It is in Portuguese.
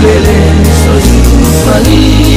lele, sozinho no ali